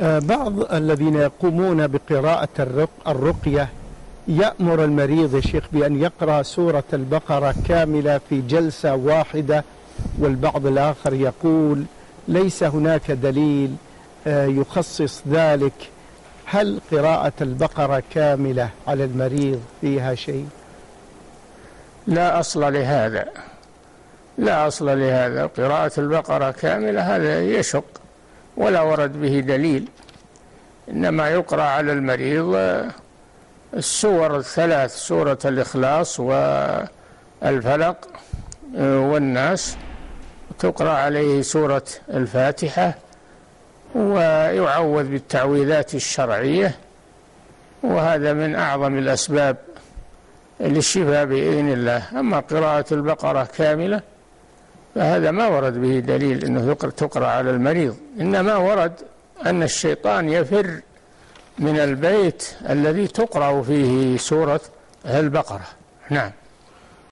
آه، بعض الذين يقومون بقراءة الرق الرقية يأمر المريض يا شيخ بأن يقرأ سورة البقرة كاملة في جلسة واحدة والبعض الآخر يقول ليس هناك دليل آه، يخصص ذلك. هل قراءة البقرة كاملة على المريض فيها شيء؟ لا أصل لهذا لا أصل لهذا. قراءة البقرة كاملة هذا يشق. ولا ورد به دليل. إنما يقرأ على المريض السور الثلاث سورة الإخلاص والفلق والناس. تقرأ عليه سورة الفاتحة ويعوذ بالتعويذات الشرعية. وهذا من أعظم الأسباب للشفاء بإذن الله. أما قراءة البقرة كاملة فهذا ما ورد به دليل أنه تقرأ على المريض. إنما ورد أن الشيطان يفر من البيت الذي تقرأ فيه سورة البقرة. نعم.